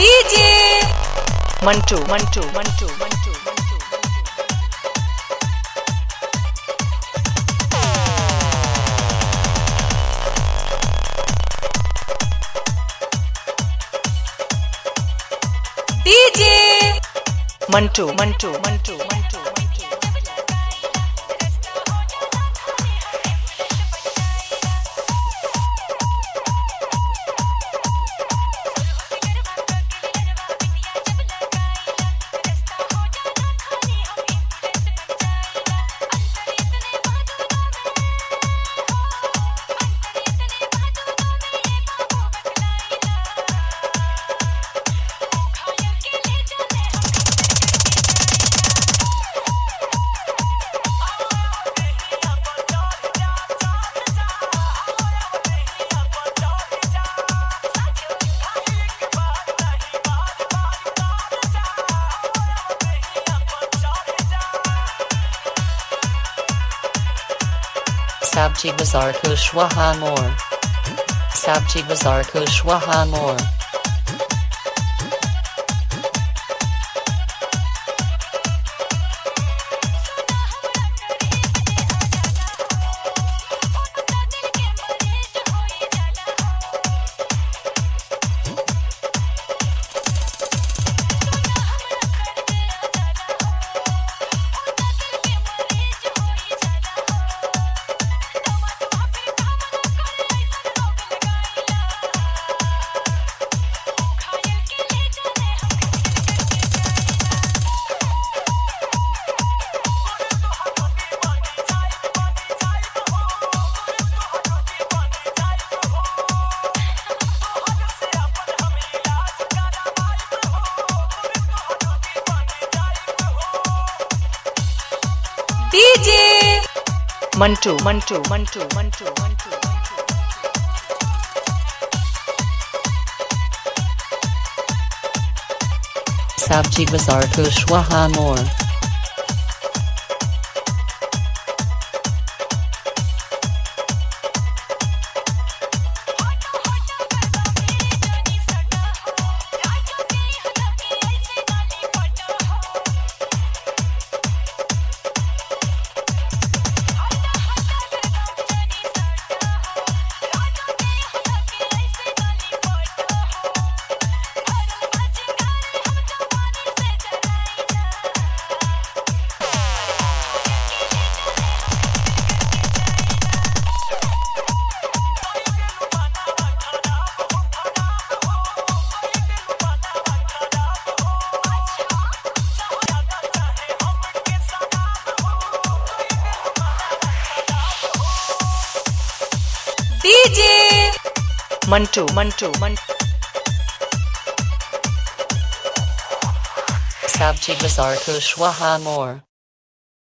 DJ Mantu Mantu Mantu Mantu. Mantu DJ Mantu Mantu Mantu Mantu. Sabji Bazar Kushwaha More. Sabji Bazar Kushwaha More. DJ Mantu Mantu Mantu Mantu Mantu Sabji Bazar Kushwaha More. DJ Mantu Mantu Mantu Sabji Bazar Kushwaha More.